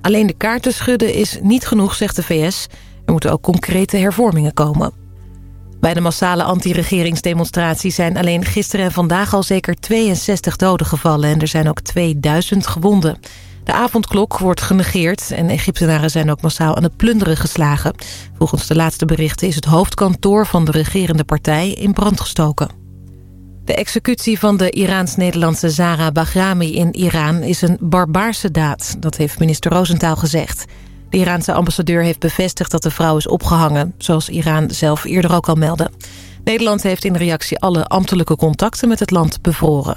Alleen de kaarten schudden is niet genoeg, zegt de VS. Er moeten ook concrete hervormingen komen. Bij de massale anti-regeringsdemonstraties zijn alleen gisteren en vandaag al zeker 62 doden gevallen en er zijn ook 2000 gewonden. De avondklok wordt genegeerd en Egyptenaren zijn ook massaal aan het plunderen geslagen. Volgens de laatste berichten is het hoofdkantoor van de regerende partij in brand gestoken. De executie van de Iraans-Nederlandse Zara Bahrami in Iran is een barbaarse daad. Dat heeft minister Rosenthal gezegd. De Iraanse ambassadeur heeft bevestigd dat de vrouw is opgehangen... zoals Iran zelf eerder ook al meldde. Nederland heeft in reactie alle ambtelijke contacten met het land bevroren.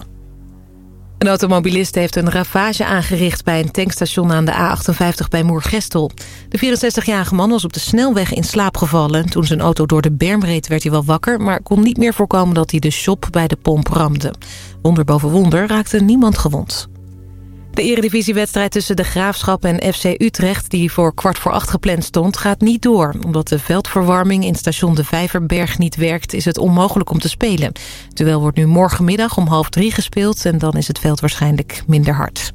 Een automobilist heeft een ravage aangericht bij een tankstation aan de A58 bij Moergestel. De 64-jarige man was op de snelweg in slaap gevallen. Toen zijn auto door de berm reed werd hij wel wakker... maar kon niet meer voorkomen dat hij de shop bij de pomp ramde. Wonder boven wonder raakte niemand gewond. De eredivisiewedstrijd tussen de Graafschap en FC Utrecht... die voor kwart voor acht gepland stond, gaat niet door. Omdat de veldverwarming in station De Vijverberg niet werkt... is het onmogelijk om te spelen. Terwijl wordt nu morgenmiddag om half drie gespeeld... en dan is het veld waarschijnlijk minder hard.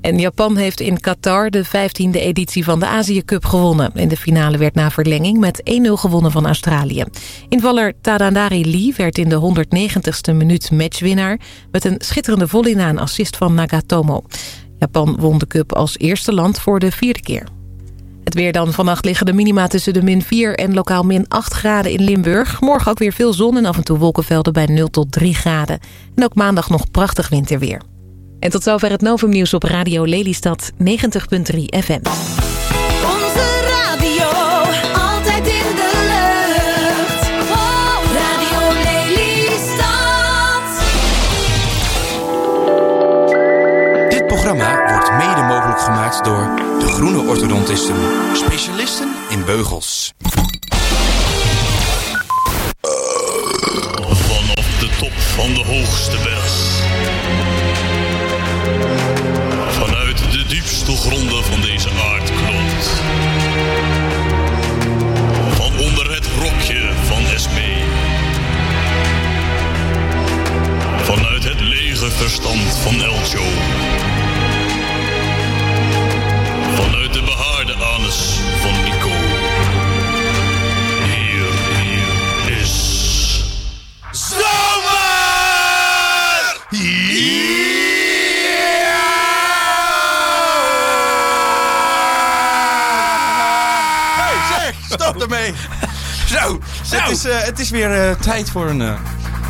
En Japan heeft in Qatar de 15e editie van de Azië Cup gewonnen. In de finale werd na verlenging met 1-0 gewonnen van Australië. Invaller Tadandari Lee werd in de 190ste minuut matchwinnaar... met een schitterende volley na een assist van Nagatomo. Japan won de cup als eerste land voor de vierde keer. Het weer dan. Vannacht liggen de minima tussen de min 4 en lokaal min 8 graden in Limburg. Morgen ook weer veel zon en af en toe wolkenvelden bij 0 tot 3 graden. En ook maandag nog prachtig winterweer. En tot zover het Novum Nieuws op Radio Lelystad 90.3 FM. Onze radio, altijd in de lucht. Oh, Radio Lelystad. Dit programma wordt mede mogelijk gemaakt door De Groene Orthodontisten. Specialisten in beugels. Is, het is weer eh, tijd voor een, eh,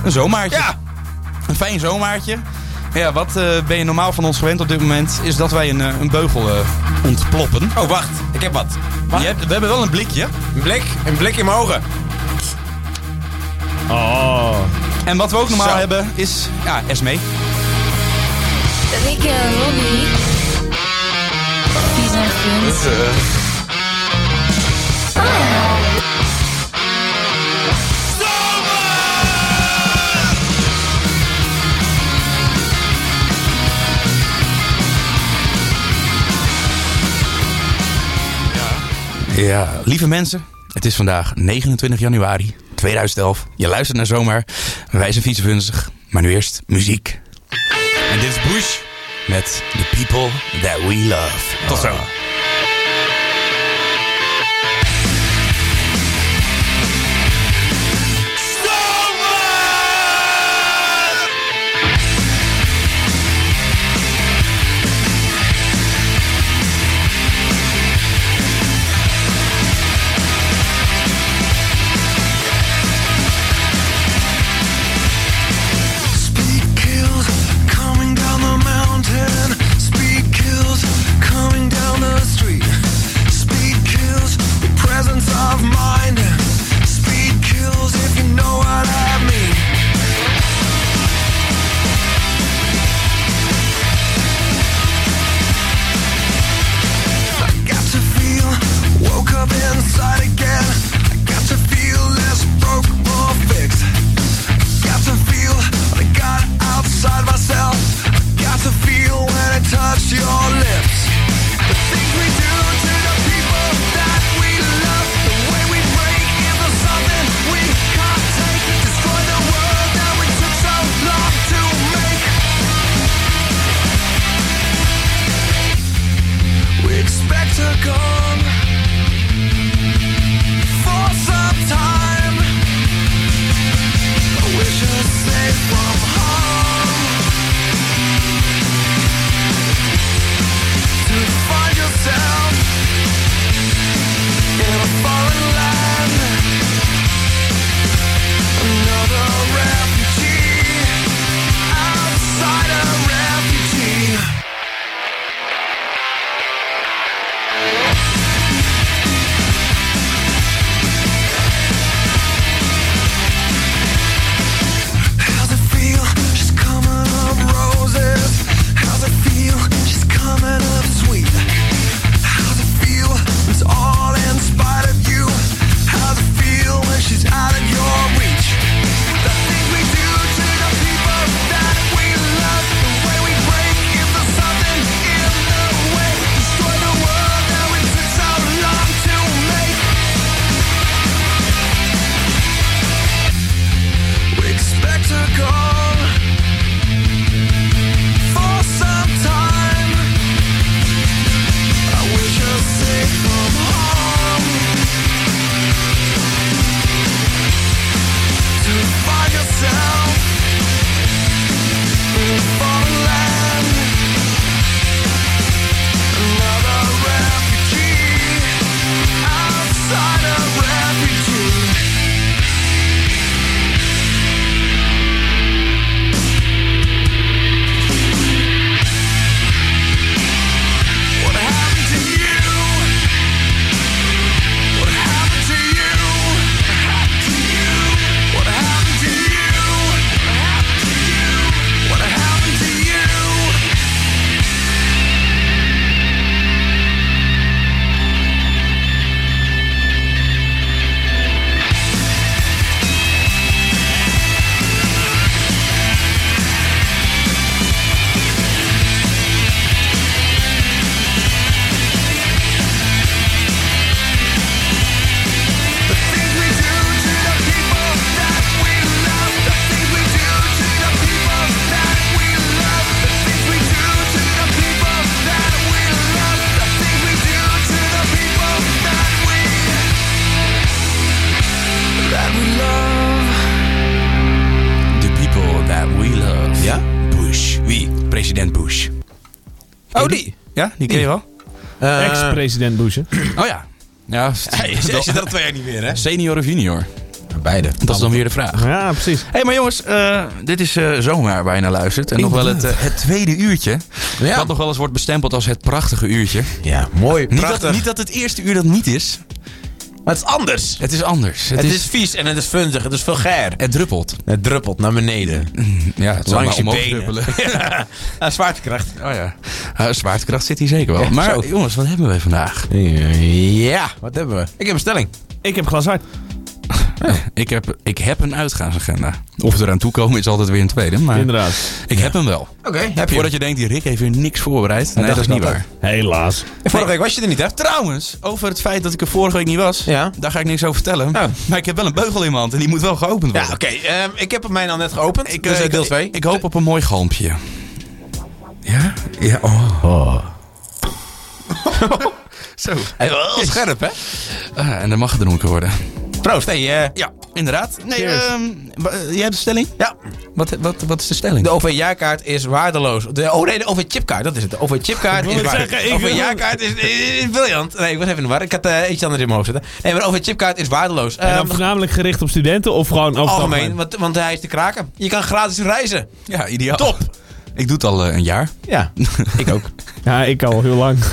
een zomaartje. Ja. Een fijn zomaartje. Ja, wat eh, ben je normaal van ons gewend op dit moment? Is dat wij een, een beugel ontploppen. Oh, wacht. Ik heb wat. Wacht. Je hebt, we hebben wel een blikje. Een blik. Een blik in mijn ogen. Oh. En wat we ook normaal Zo. hebben is... Ja, Esme. Rick en Robbie. Die zijn vriends. Ja, lieve mensen. Het is vandaag 29 januari 2011. Je luistert naar Zomaar. Wij zijn fietsvunzig. Maar nu eerst muziek. En dit is Bush met The People That We Love. Tot zo. Oh, die. Ja, die ken je wel? Eh, Ex-president Bush, hè? Oh ja. Ja, Hij is, zit er al twee jaar niet meer, hè? senior of junior? Beide. Dat is dan weer de vraag. Ja, precies. Hé, hey, maar jongens, eh, dit is eh, zomaar waar je naar luistert. En nog wel het, eh, het tweede uurtje. Ja. Wat nog wel eens wordt bestempeld als het prachtige uurtje. Ja, mooi, Niet prachtig. dat, niet dat het eerste uur dat niet is. Maar het is anders. Het is anders. Het, Het, is, is, vies en het is funzig. Het is vulgair. het druppelt. Het druppelt naar beneden. Ja, het zal Langs maar je benen. druppelen. Ja, zwaartekracht. Oh ja. Uh, zwaartekracht zit hier zeker wel. Ja, maar zo. jongens, wat hebben we vandaag? Ja, wat hebben we? Ik heb een stelling. Ik heb glas hard. Ik heb, ik heb een uitgaansagenda. Of we eraan toekomen is altijd weer een tweede. Maar Inderdaad. ik heb hem wel. Oké, heb je. Voordat je denkt, die Rick heeft weer niks voorbereid. Nee, dat is niet waar. Helaas. Vorige week was je er niet, hè? Trouwens, over het feit dat ik er vorige week niet was. Ja. Daar ga ik niks over vertellen. Oh. Maar ik heb wel een beugel in mijn hand en die moet wel geopend Ja, worden. oké. ehm, ik heb hem mij al net geopend. Ik, dus eh, eh, deel ik- 2. Ik, hoop op een mooi galmpje. Ja? Ja, oh. Zo. Is wel heel scherp, hè? Ah, en dan mag gedronken worden. Proost, hey, eh, Ja, inderdaad. Nee, ehm, wa- jij hebt de stelling? ja. Wat, wat, wat is de stelling? De OV-jaarkaart is waardeloos. De, oh nee, de OV-chipkaart, dat is het. De OV-chipkaart Ik is waardeloos. zeggen, De OV-jaarkaart is, is, is briljant. Nee, ik was even in de war. Ik had eh, iets anders in mijn hoofd zitten. Nee, maar de OV-chipkaart is waardeloos. En dan Ehm, voornamelijk gericht op studenten of gewoon het algemeen, want, want hij is te kraken. Je kan gratis reizen. Ja, ideaal. Top. Ik doe het al eh, een jaar. Ja, ik ook. Ja, ik al heel lang.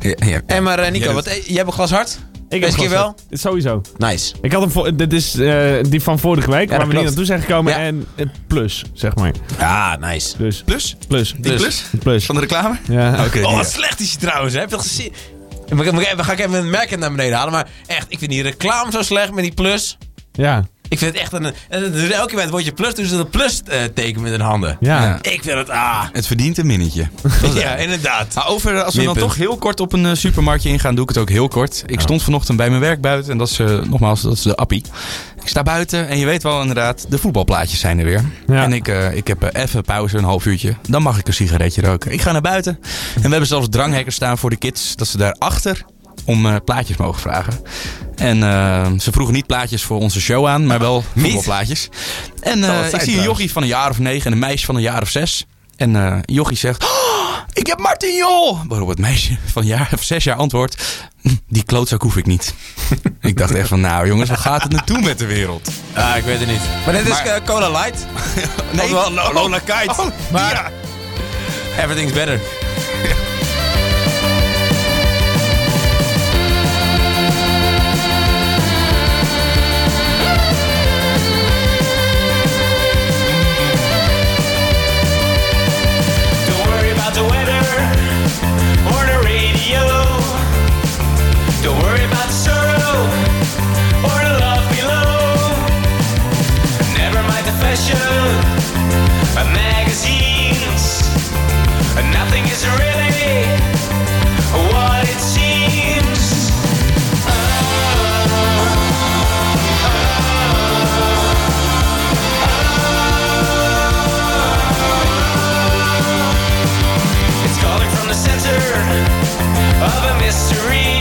Ja, ja. En maar eh, Nico, Jij wat, eh, jij hebt een glas hart? Ik Deze keer wel? Sowieso. Nice. Ik had hem voor, dit is eh, die van vorige week, waar we niet naartoe zijn gekomen. Ja. En het plus, zeg maar. Ja, nice. Dus Plus? plus. Die plus? Plus. Van de reclame? Ja. Oké. Oh, wat slecht is hij trouwens. hè? Heb je dat gezien? We, we, we ga ik even een merk naar beneden halen. Maar echt, ik vind die reclame zo slecht met die plus. Ja. Ik vind het echt een... is Elke keer bij het woordje plus, doen ze een plus eh, teken met hun handen. Ja. Ja. Ik vind het... Ah. Het verdient een minnetje. Ja, inderdaad. Maar over, als we dan toch heel kort op een eh, supermarktje ingaan, doe ik het ook heel kort. Ik stond vanochtend bij mijn werk buiten en dat is eh, nogmaals, dat is de appie. Ik sta buiten en je weet wel inderdaad, de voetbalplaatjes zijn er weer. Ja. En ik, eh, ik heb eh, even pauze, een half uurtje. Dan mag ik een sigaretje roken. Ik ga naar buiten en we hebben zelfs dranghekkers staan voor de kids, dat ze daarachter om eh, plaatjes mogen vragen. En eh, ze vroegen niet plaatjes voor onze show aan, maar wel voetbalplaatjes. En eh, het ik zie een jochie van een jaar of negen en een meisje van een jaar of zes. En eh jochie zegt... "Oh, ik heb Martin Jol! Waarop het meisje van een jaar of zes jaar antwoordt... "Hm, Die klootzak hoef ik niet. ik dacht echt van, nou jongens, waar gaat het naartoe met de wereld? Ah, ik weet het niet. Maar dit is Maar- eh, Cola Light. Nee, Lola Kite. Oh, Maar- ja. Everything's better. Mystery.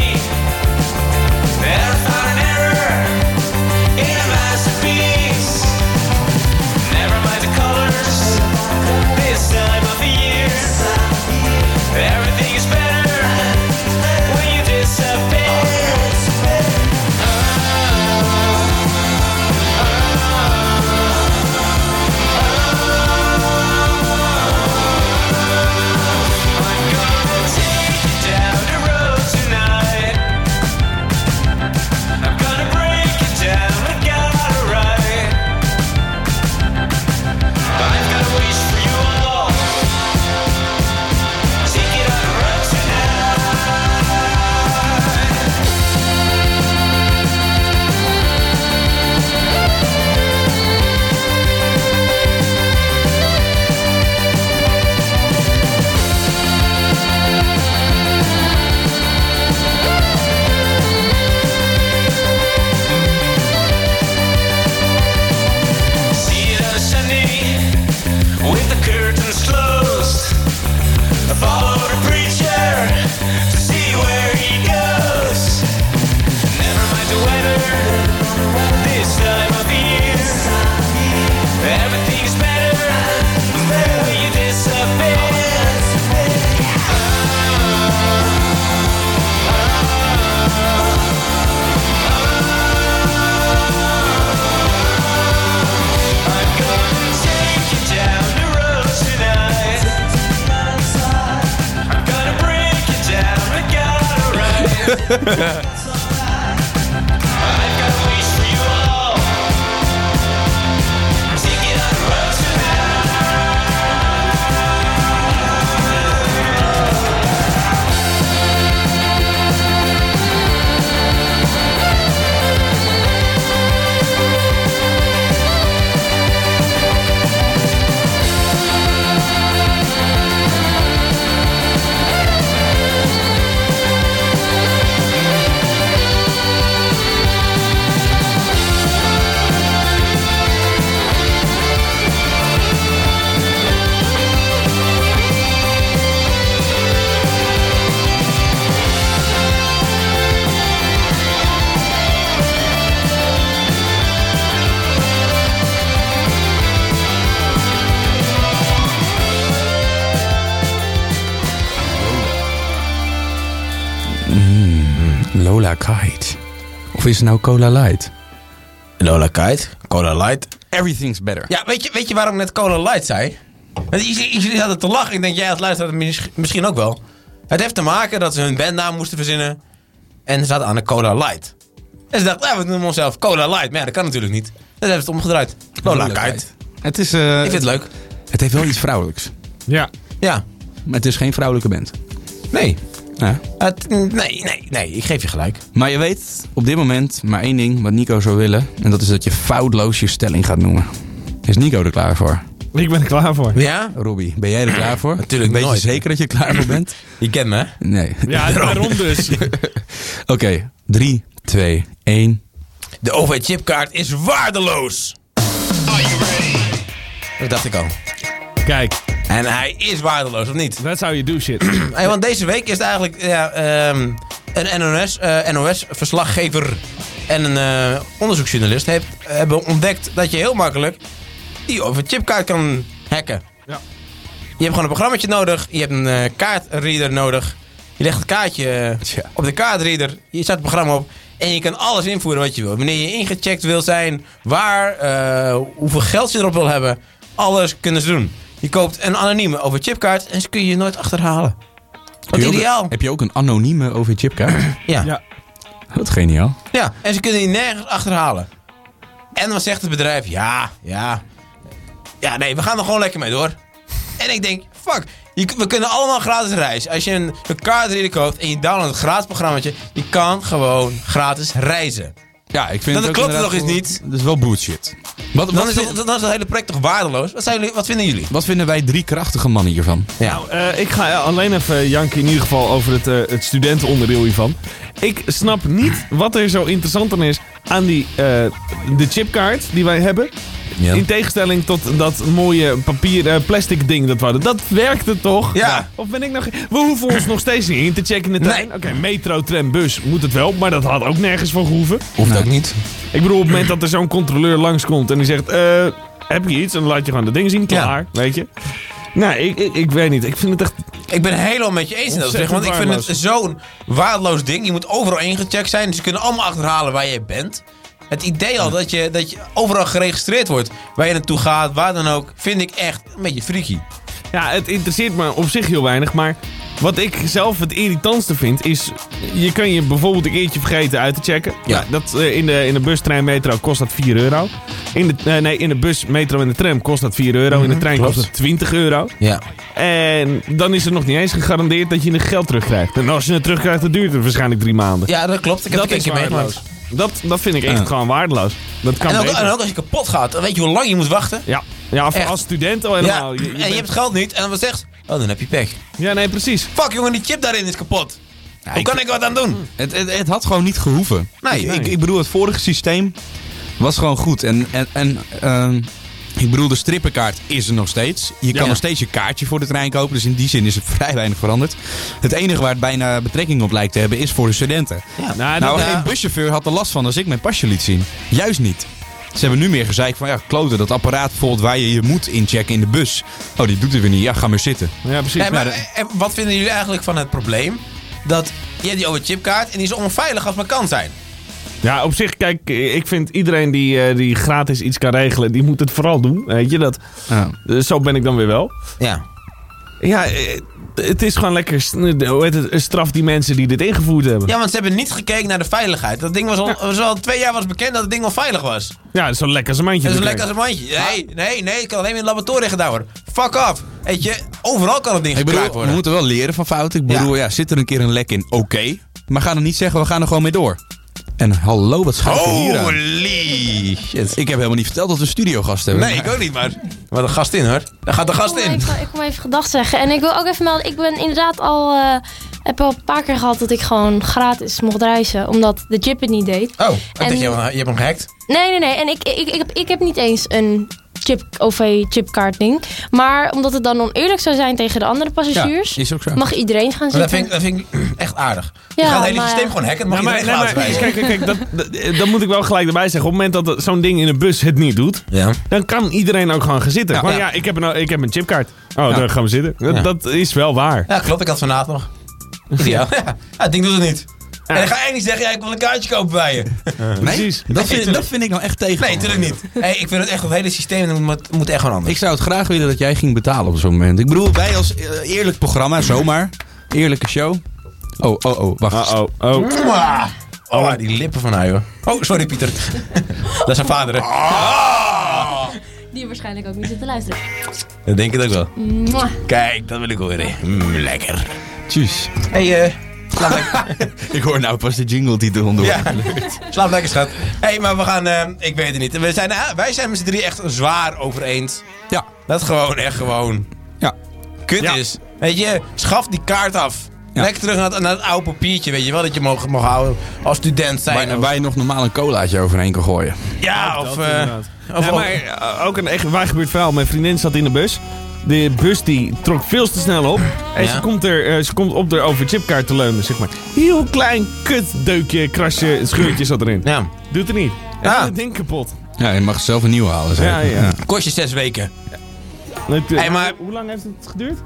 Is het nou Cola Light? Lola Kite. Cola Light. Everything's better. Ja, weet je, weet je waarom ik net Cola Light zei? Want jullie hadden te lachen. Ik denk, jij als luisteraar mis- misschien ook wel. Het heeft te maken dat ze hun bandnaam moesten verzinnen. En ze zaten aan de Cola Light. En ze dachten, ja, we noemen onszelf Cola Light. Maar ja, dat kan natuurlijk niet. Dat hebben ze het omgedraaid. Lola Kite. Het, is, eh, Ik vind het leuk. het heeft wel iets vrouwelijks. Ja. Ja. Maar het is geen vrouwelijke band. Nee. Ja. Het- nee, nee, nee, ik geef je gelijk. Maar je weet op dit moment maar één ding wat Nico zou willen. En dat is dat je foutloos je stelling gaat noemen. Is Nico er klaar voor? Ik ben er klaar voor. Ja? Robbie, ben jij er klaar voor? Natuurlijk Weet je nooit. zeker dat je er klaar voor bent? Je kent me, hè? Nee. Ja, daarom dus. Oké, 3, 2, 1. De OV-chipkaart is waardeloos. Dat dacht ik al. Kijk, En hij is waardeloos, of niet? that's how you do shit. Hey, want deze week is het eigenlijk ja, ehm, een NOS, eh, NOS-verslaggever en een eh, onderzoeksjournalist heeft, hebben ontdekt dat je heel makkelijk die OV-chipkaart kan hacken. Ja. Je hebt gewoon een programmaatje nodig, je hebt een eh, kaartreader nodig. Je legt het kaartje op de kaartreader, je zet het programma op en je kan alles invoeren wat je wil. Wanneer je ingecheckt wil zijn, waar, hoeveel geld je erop wil hebben, alles kunnen ze doen. Je koopt een anonieme OV-chipkaart en ze kun je nooit achterhalen. Wat Heb je ook- ideaal. Heb je ook een anonieme OV-chipkaart? Ja. Ja. Wat geniaal. ja, en ze kunnen je nergens achterhalen. En dan zegt het bedrijf, ja, ja. Ja, nee, we gaan er gewoon lekker mee door. En ik denk, fuck, je, we kunnen allemaal gratis reizen. Als je een, een kaartreader koopt en je downloadt het gratis programmaatje, je kan gewoon gratis reizen. Ja, ik vind Dat het ook klopt inderdaad nog eens niet. Dat is wel bullshit. Wat, Dan wat, is, het, dan is het hele project toch waardeloos? Wat, zijn jullie, wat vinden jullie? wat vinden wij drie krachtige mannen hiervan? Ja. Eh, ik ga alleen even janken in ieder geval over het, eh, het studentenonderdeel hiervan. Ik snap niet wat er zo interessant aan is aan die, eh, de chipkaart die wij hebben. Ja. In tegenstelling tot dat mooie papier, eh, plastic ding dat we hadden. Dat werkte toch? Ja. Of ben ik nog... We hoeven ons nog steeds niet in te checken in de trein. Oké, metro, tram, bus moet het wel. Maar dat had ook nergens voor gehoeven. Hoeft ook niet. Ik bedoel, op het moment dat er zo'n controleur langskomt en die zegt... eh, heb je iets? En dan laat je gewoon dat ding zien. Klaar, weet je. Nou, ik, ik, ik weet niet. Ik vind het echt... Ik ben helemaal met je eens in dat opzicht, Want ik vind het zo'n waardeloos ding. Je moet overal ingecheckt zijn. Ze kunnen allemaal achterhalen waar je bent. Het idee al dat je, dat je overal geregistreerd wordt. Waar je naartoe gaat, waar dan ook. Vind ik echt een beetje freaky. Ja, het interesseert me op zich heel weinig, maar wat ik zelf het irritantste vind is... Je kan je bijvoorbeeld een keertje vergeten uit te checken. Ja. Nou, dat, eh, in, de, in de bus, trein, metro kost dat 4 euro. In de, eh, nee, in de bus, metro en de tram kost dat 4 euro. in de trein klopt. kost dat 20 euro. Ja. En dan is er nog niet eens gegarandeerd dat je het geld terugkrijgt. En als je het terugkrijgt, dan duurt het waarschijnlijk drie maanden. Ja, dat klopt. Ik heb dat het een is keer meegemaakt. Dat, dat vind ik echt Ja. gewoon waardeloos. Dat kan En ook, beter. en ook als je kapot gaat, dan weet je hoe lang je moet wachten. Ja, ja voor als student al Ja, helemaal. Je- je en je hebt het geld niet. En dan wat zegt, oh dan heb je pech. ja, nee, precies. Fuck jongen, die chip daarin is kapot. hoe ik- kan ik wat aan doen? Het, het, het had gewoon niet gehoeven. Nee. ik, Nee. ik, ik bedoel, het vorige systeem was gewoon goed. En, en, en ehm, ik bedoel, de strippenkaart is er nog steeds. Je kan Ja. nog steeds je kaartje voor de trein kopen. Dus in die zin is het vrij weinig veranderd. Het enige waar het bijna betrekking op lijkt te hebben is voor de studenten. Nou, Nou, geen buschauffeur had er last van als ik mijn pasje liet zien. Juist niet. Ze hebben nu meer gezegd van ja, kloten, dat apparaat bijvoorbeeld waar je je moet inchecken in de bus. Oh, die doet het weer niet. Ja, ga maar zitten. ja, precies. Nee, maar, Maar- en wat vinden jullie eigenlijk van het probleem? Dat je hebt die OV-chipkaart en die is onveilig als maar kan zijn. Ja, op zich, kijk, ik vind iedereen die, eh, die gratis iets kan regelen, die moet het vooral doen. Weet je, dat, Ja. eh, zo ben ik dan weer wel. Ja. Ja, eh, het is gewoon lekker hoe heet het, een straf die mensen die dit ingevoerd hebben. Ja, want ze hebben niet gekeken naar de veiligheid. Dat ding was al, was al twee jaar was bekend dat het ding onveilig was. Ja, dat is zo lekker als een mandje. Dat is te lekker als een mandje. Nee, nee, nee, het kan alleen in het laboratorium gedaan worden. Fuck off. Weet je, overal kan het ding Ik gekraakt bedoel, we worden. moeten wel leren van fouten. Ik bedoel, ja. zit er een keer een lek in, oké. Maar ga dan niet zeggen, we gaan er gewoon mee door. En hallo, wat schuift er hier aan? Holy shit. Ik heb helemaal niet verteld dat we een studiogast hebben. Nee, ik ook niet, maar... Wat een gast in, hoor. Daar gaat de gast Oh, in. Ik, ik kom even gedag zeggen. En ik wil ook even melden, ik ben inderdaad al, eh, heb al een paar keer gehad dat ik gewoon gratis mocht reizen. Omdat de chip het niet deed. Oh, En- je, hebt hem- je hebt hem gehackt. Nee, nee, nee. En ik, ik, ik, heb, ik heb niet eens een chip, OV-chipkaart ding. Maar omdat het dan oneerlijk zou zijn tegen de andere passagiers, Ja, is ook zo. mag iedereen gaan Maar dat zitten. vind, ik, dat vind ik echt aardig. je Ja, gaat het hele maar- systeem gewoon hacken. Dan mag Ja, maar, iedereen nee, maar, reizen. kijk, kijk, kijk dat, dat, dat moet ik wel gelijk erbij zeggen. Op het moment dat zo'n ding in de bus het niet doet, Ja. dan kan iedereen ook gewoon gaan zitten. Ja. Gewoon, Ja. ja, ik, heb een, ik heb een chipkaart. Oh, Ja. daar gaan we zitten. Dat, Ja. dat is wel waar. ja, klopt. Ik had vanavond nog. Ja, het ding doet het niet. En dan ga je niet zeggen, ja, ik wil een kaartje kopen bij je. Precies. Dat vind, dat vind ik nou echt tegen. Nee, natuurlijk niet. Hey, ik vind het echt, het hele systeem moet, moet echt gewoon anders. Ik zou het graag willen dat jij ging betalen op zo'n moment. Ik bedoel, wij als eh, eerlijk programma, zomaar. Eerlijke show. Oh, oh, oh, wacht. Oh, oh, oh. Mwah. Oh, die lippen van haar, joh. Oh, sorry Pieter. dat is zijn vader, hè? Die waarschijnlijk ook niet zitten luisteren. Dat denk ik ook wel. Mwah. Kijk, dat wil ik horen. Mm, lekker. Tjus. Hey, eh, Slaap lekker. Ik hoor nou pas de jingle die eronder Ja, slaap lekker, schat. Hé, hey, maar we gaan... eh, ik weet het niet. We zijn, eh, wij zijn met z'n drie echt zwaar over eens. Ja. Dat het gewoon echt gewoon Ja. kut Ja. is. Weet je, schaf die kaart af. Ja. Lekker terug naar het, naar het oude papiertje, weet je wel. Dat je mag, mag houden als student zijn. Waar, of- waar je nog normaal een colaatje overheen kan gooien. ja, of... Dat eh, inderdaad. of Ja, maar ook een echt waar gebeurd verhaal. Mijn vriendin zat in de bus. De bus die trok veel te snel op. En Ja. ze, komt er, eh, ze komt op de overchipkaart te leunen, zeg maar. Heel klein kutdeukje, krasje, scheurtje zat erin. ja. Doet er niet. En Ja. het ding kapot. Ja, je mag zelf een nieuwe halen. Zeg. Ja, ja. Kost je zes weken. Hey, maar- Hoe lang heeft het geduurd?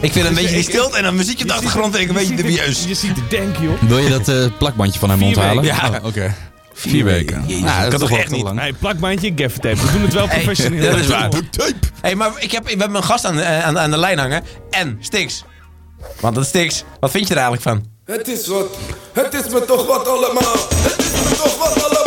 Ik vind een beetje die stilte en een muziekje op de achtergrond ik een beetje dubieus. Je ziet het denken, joh. Wil je dat eh, plakbandje van haar mond halen? Ja. Oh, Oké. Vier weken. Jezus, Nou, dat kan is toch wel echt niet? lang. Hey, plakbandje, gaffertape. We doen het wel Hey, professioneel. dat is waar. Tape. Hey, maar ik heb, we hebben een gast aan, de- aan, aan de lijn hangen. En Stix. Want dat is Stix. Wat vind je er eigenlijk van? Het is wat, het is me toch wat allemaal. Het is me toch wat allemaal.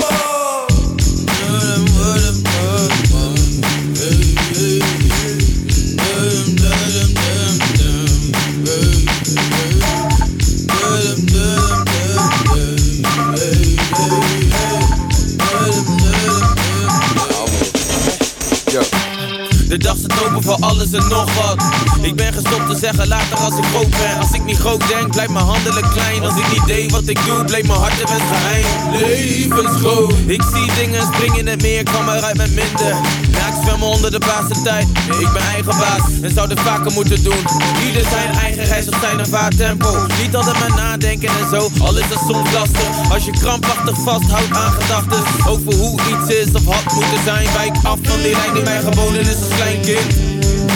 Ik ben gestopt te zeggen later als ik groot ben. Als ik niet groot denk, blijft mijn handelen klein. Als ik niet deed wat ik doe, bleef mijn hart in het geheim. Levensgroot. Ik zie dingen springen in het meer, kwam eruit met minder. Ja, ik zwem onder de baas tijd. Ik ben eigen baas en zou dit vaker moeten doen. Ieder zijn eigen reis op zijn of haar tempo. Niet altijd maar nadenken en zo, al is dat soms lastig. Als je krampachtig vasthoudt aan gedachten over hoe iets is of had moeten zijn. Wijk af van die lijn die mij geboden is als klein kind.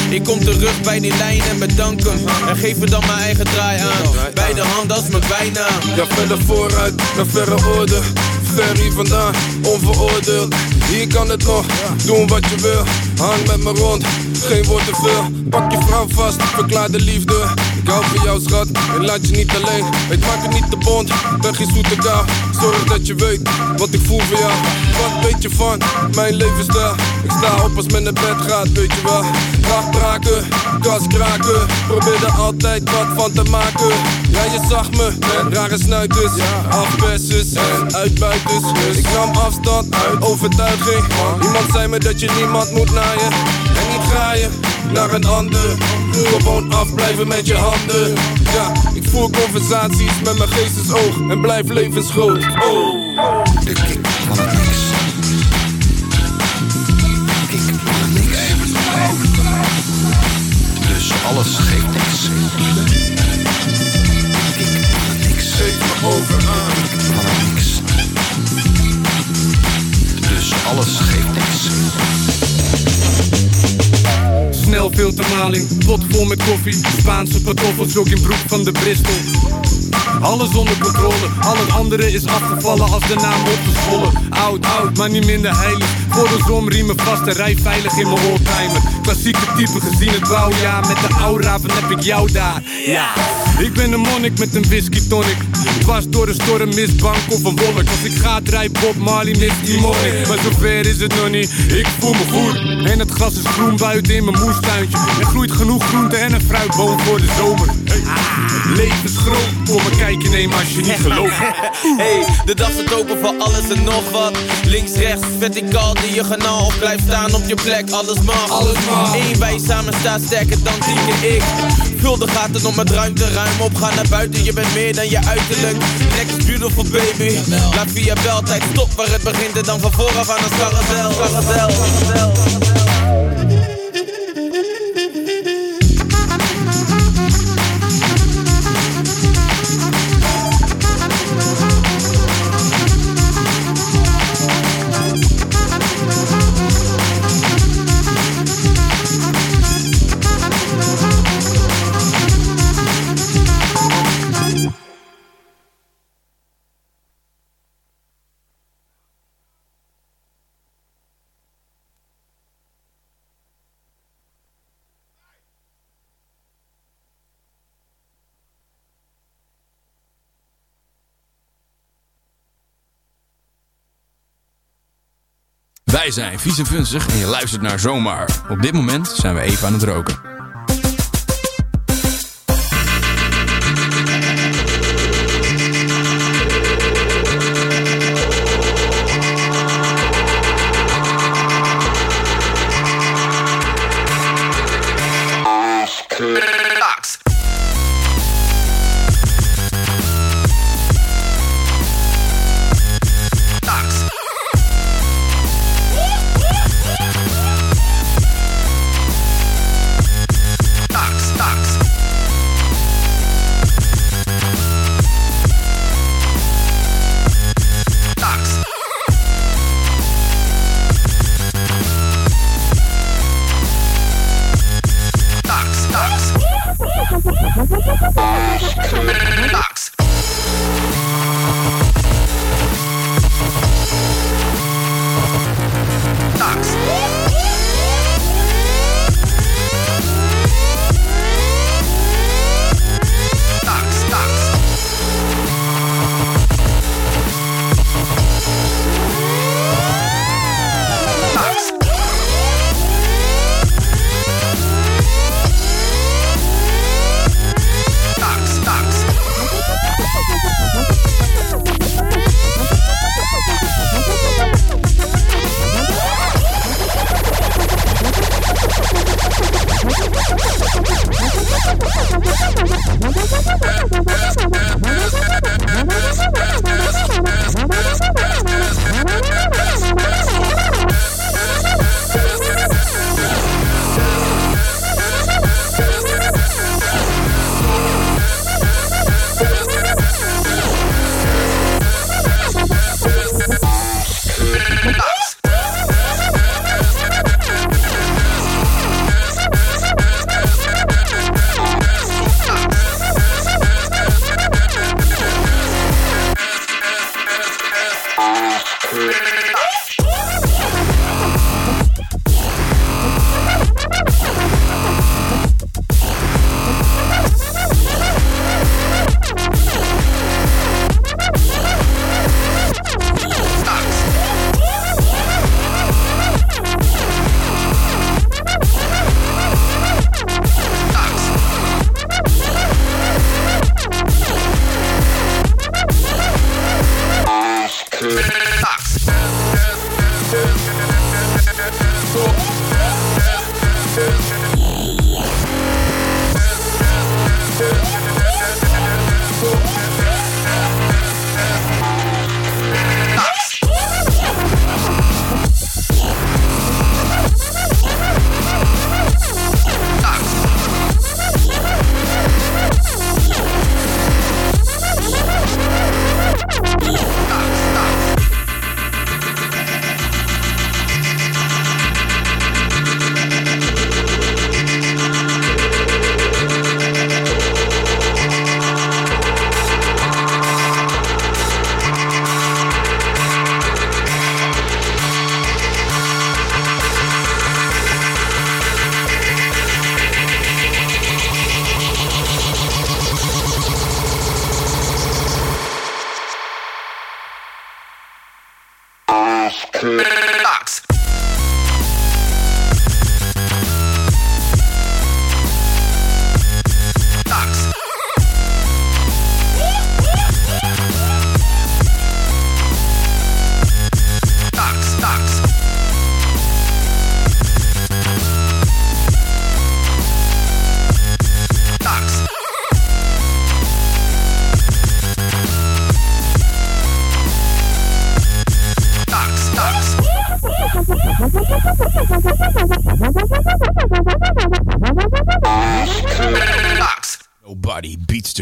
Ik kom terug bij die lijn en bedank hem. En geef er dan mijn eigen draai aan. Bij de hand, is mijn bijnaam. Ja, verder vooruit, naar verre orde. Hier vandaan, onveroordeeld. Hier kan het nog, doen wat je wil. Hang met me rond, geen woord te veel. Pak je vrouw vast, verklaar de liefde. Ik hou van jou, schat, en laat je niet alleen. Ik maak het niet te bond, ben geen zoete kou. Zorg dat je weet wat ik voel voor jou. Wat weet je van mijn levensstijl? Ik sta op als men naar bed gaat, weet je wel. Nachtbraken, kast kraken. Probeer er altijd wat van te maken. Ja, je zag me met rare snuiters, afpersers en uitbuiters. Ik nam afstand uit overtuiging. Iemand zei me dat je niemand moet naaien en niet graaien naar een ander. Gewoon afblijven met je handen. Ja, ik voer conversaties met mijn geestesoog en blijf levensgroot. Oh. De kick het niks. Het niks. Dus alles geeft niks. Snel filtermaling, pot vol met koffie Spaanse pantoffels, joggingbroek van de Bristol. Alles onder controle, al het andere is afgevallen als de naam opgezwollen Oud, oud, maar niet minder heilig. Voor de zon riemen vast en rij veilig in mijn oldtimer Klassieke type gezien het bouwjaar Met de aura van heb ik jou daar. Ja, ik ben een monnik met een whisky tonic Dwars door een storm, mistbank of een wolk. Als ik ga draai Bob Marley, mist die monnik. Maar zover is het nog niet, ik voel me goed. En het gras is groen buiten in mijn moestuintje. Er groeit genoeg groente en een fruitboom voor de zomer leven is groot, kom maar kijken nemen als je niet gelooft Hey, de dag staat open voor alles en nog wat. Links, rechts, verticaal, diagonaal. Of blijf staan op je plek, alles mag. Alles mag. Eén wij samen staat sterker dan tien keer ik. Vul de gaten om met ruimte ruim op. Ga naar buiten, je bent meer dan je uiterlijk. Next beautiful baby. Laat via beltijd stop waar het begint en dan van vooraf aan een carousel. Carousel, carousel. Wij zijn Vies en Vunzig en je luistert naar Zomaar. Op dit moment zijn we even aan het roken.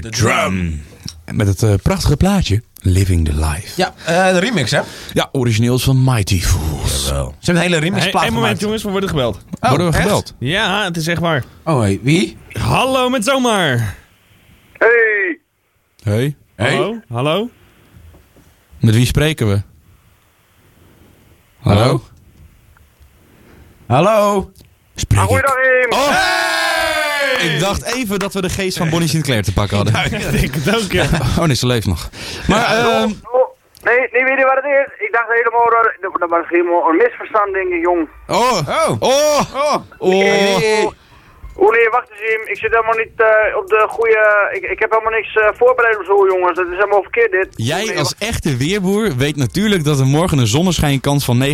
The drum. Met het eh, prachtige plaatje Living the Life. Ja, eh, de remix, hè? Ja, origineels van Mighty Fools. Ze hebben een hele remix Hey, plaat Eén moment jongens, we worden gebeld. Worden we echt? gebeld? Ja, het is echt waar. Oh, hey, wie? Hallo met zomaar. Hey, Hey, Hallo? Hallo? met wie spreken we? Hallo? Hallo? Spreek ik? goeiedag Im. Oh! Ik dacht even dat we de geest van Bonnie Sinclair te pakken hadden. Ik denk het ook, ja. Oh nee, ze leeft nog. Maar, ehm, Oh, nee, nee, weet je wat het is? Ik dacht helemaal, dat, dat was helemaal een misverstand, denk ik, jong. oh, Oh. oh, Oh. Nee, wacht eens. Ik zit helemaal niet eh, op de goede... Ik, ik heb helemaal niks eh, voorbereid of zo, jongens. Dat is helemaal verkeerd, dit. Jij als wacht- echte weerboer weet natuurlijk dat er morgen een zonneschijnkans van 90%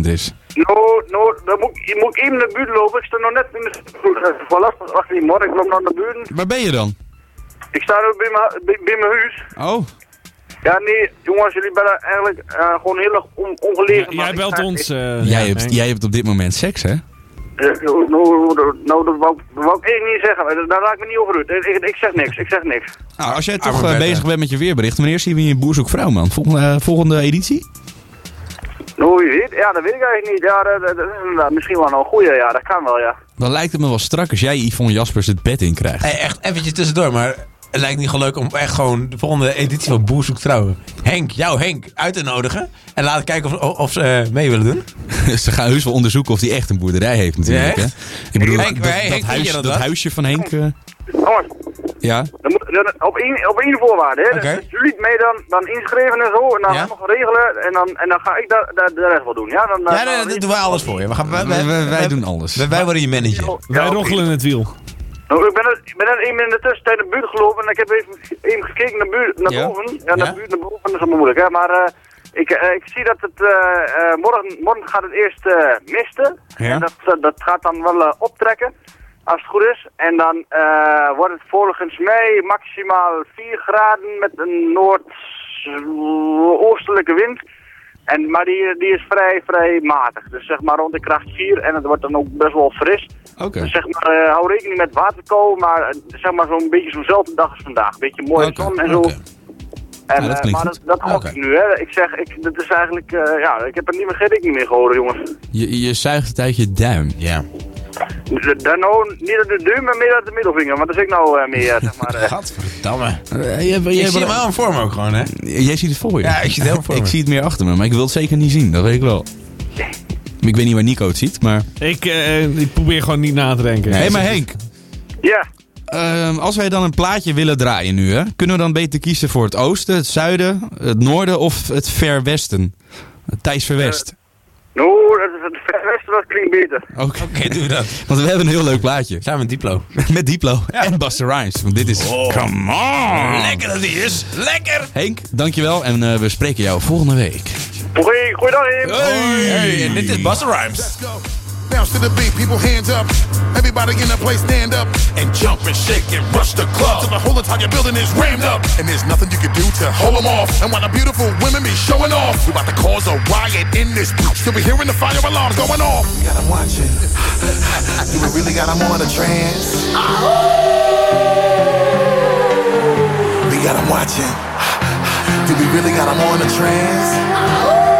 is. No, no, dan moet, ik- moet ik even naar de buurt lopen. Ik sta nog net in de... Voilà, wacht even, morgen. Ik loop naar de buurt. Waar ben je dan? Ik sta nu bij mijn, bij, bij mijn huis. Oh, Ja, nee, jongens, jullie bellen eigenlijk eh, gewoon heel erg on, ongelegen. Jij belt ons. eh, jij, ja, hebt, jij hebt op dit moment seks, hè? Nou, nou, nou, dat wou, dat wou ik niet zeggen. Daar raak ik me niet over uit. Ik, ik, zeg niks, ik zeg niks. Nou, als jij toch Arme eh, bezig bent met je weerbericht, wanneer zien we je in Boer zoekt vrouw, man? Volgende, eh, volgende editie? Nou, wie weet. Ja, dat weet ik eigenlijk niet. Ja, dat, dat- dat is inderdaad misschien wel een goeie. Ja, dat kan wel, ja. Dan lijkt het me wel strak als jij Yvonne Jaspers het bed in krijgt. Hey, echt eventjes tussendoor, maar het lijkt niet gewoon leuk om echt gewoon de volgende editie van Boer zoekt trouwen. Henk, jou Henk, uit te nodigen. En laten kijken of, of ze eh, mee willen doen. Ze gaan heus wel onderzoeken of hij echt een boerderij heeft natuurlijk. Ja, hè? Ik bedoel, Henk, dat, Henk, huis, dat huisje van Henk... eh, Jongens, ja? dan moet, dan, op, één, op één voorwaarde. Hè. Oké. Dus als jullie het mee dan, dan inschrijven en zo. En dan Ja. nog regelen. En dan, en dan ga ik daar de, de rest wel doen. Ja, dan, Ja, daar doen wij alles voor je. We gaan, wij, Wij, wij- wij doen alles. wij, wij worden je manager. Wij roggelen het wiel. Nou, ik ben, er, ik ben er even in de tussentijd naar de buurt gelopen en ik heb even, even gekeken naar, buurt, naar Ja? boven. Ja, naar Ja? buurt naar boven, dat is allemaal moeilijk, hè. Maar eh, ik, eh, ik zie dat het, eh, morgen, morgen gaat het eerst misten. Ja. En dat, dat gaat dan wel optrekken, als het goed is. En dan wordt het volgens mij maximaal 4 graden met een noordoostelijke wind. En, maar die, die is vrij, vrij matig. Dus zeg maar rond de kracht 4 en het wordt dan ook best wel fris. Oké. Dus zeg maar, eh, hou rekening met waterkou, maar eh, zeg maar zo'n beetje zo'nzelfde dag als vandaag. Beetje mooie zon en zo. En, Ja, dat eh, klinkt maar dat, dat gok ik nu, hè. Ik zeg, ik, dat is eigenlijk, eh, ja, ik heb er niet meer geen rekening mee gehouden, jongens. Je, je zuigt het uit je duim. Ja. D- Dan nou, niet uit de duim, maar meer uit de middelvinger. Want dat is ik nou eh, meer, zeg maar. eh. Gadverdamme. Eh, je- je- Je je- ziet hem wel voor me ook gewoon, hè? Jij ziet het voor je. Ja, ik zie het helemaal voor Ik zie het meer achter me, maar ik wil het zeker niet zien. Dat weet ik wel. Ik weet niet waar Nico het ziet, maar... Ik, eh, ik probeer gewoon niet na te denken. Hé, hey, maar Henk. Ja, ehm, als wij dan een plaatje willen draaien nu, hè, kunnen we dan beter kiezen voor het oosten, het zuiden, het noorden of het ver westen? Het Thijs Verwest. dat is het verwesten, dat klinkt beter. Oké, doe dat. want we hebben een heel leuk plaatje. Samen met Diplo. Met Diplo en Buster Rhymes. Want dit is... Come on! Lekker dat die is. Lekker! Henk, dankjewel en eh, we spreken jou volgende week. Goeie, goeiedag, Im. Hey, en dit is Buster Rhymes. Let's go. Bounce to the beat, people hands up. Everybody in the place stand up and jump and shake and rush the club. Till the whole entire building is rammed up. And there's nothing you can do to hold them off. And while the beautiful women be showing off, we about to cause a riot in this bitch. Still be hearing the fire alarms going off. We got 'em watching. We really got 'em on a trance? We got got 'em watching. Do we really got 'em on a trance?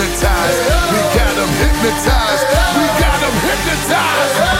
hypnotized. We got them hypnotized. We got them hypnotized.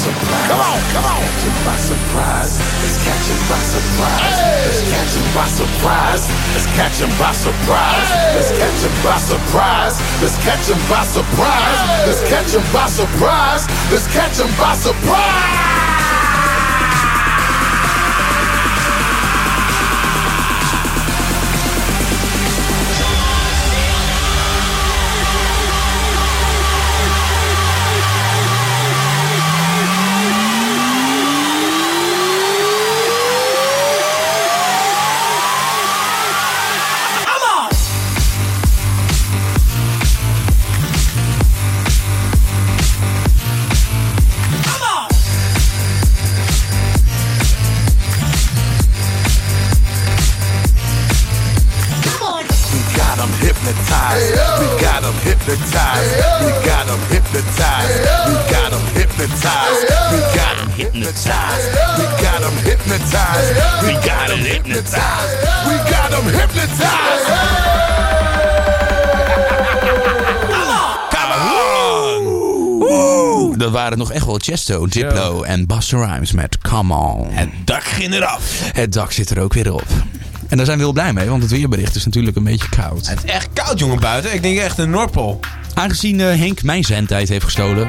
surprise. Come on, come on. Catching by surprise. Let's catch him by surprise. Let's catch him by surprise. Let's catch him by surprise. Let's catch him by surprise. Let's catch him by surprise. Let's catch him by surprise. Let's catch him by surprise. Chesto, Diplo en Buster Rhymes met Come On. Het dak ging eraf. Het dak zit er ook weer op. En daar zijn we heel blij mee, want het weerbericht is natuurlijk een beetje koud. Het is echt koud, jongen, buiten. Ik denk echt een Noordpool. Aangezien eh, Henk mijn zendtijd heeft gestolen,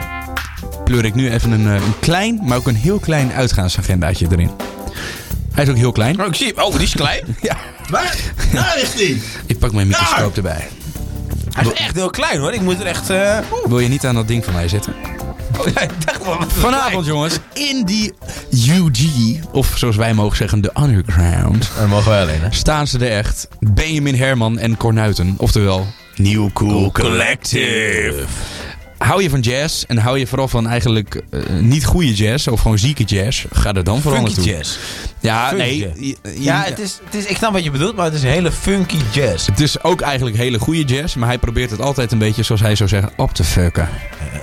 pleur ik nu even een, eh, een klein, maar ook een heel klein uitgaansagendaatje erin. Hij is ook heel klein. Oh, ik zie hem. Oh, die is klein. Ja. Waar? Daar ligt hij. Ik pak mijn microscoop erbij. Hij is echt heel klein, hoor. Ik moet er echt... eh. Wil je niet aan dat ding van mij zitten? Oh, Vanavond, jongens, in die UG, of zoals wij mogen zeggen, de Underground, Dat mogen wij alleen, hè? staan ze er echt. Benjamin Herman en Cornuiten, oftewel New Cool Collective. Hou je van jazz en hou je vooral van eigenlijk eh, niet goede jazz of gewoon zieke jazz, ga er dan vooral Funky naartoe. jazz. Ja, Funky nee. jazz. je- je- Ja, het is, het is, ik snap wat je bedoelt, maar het is een hele funky jazz. het is ook eigenlijk hele goede jazz, maar hij probeert het altijd een beetje, zoals hij zou zeggen, op te fucken.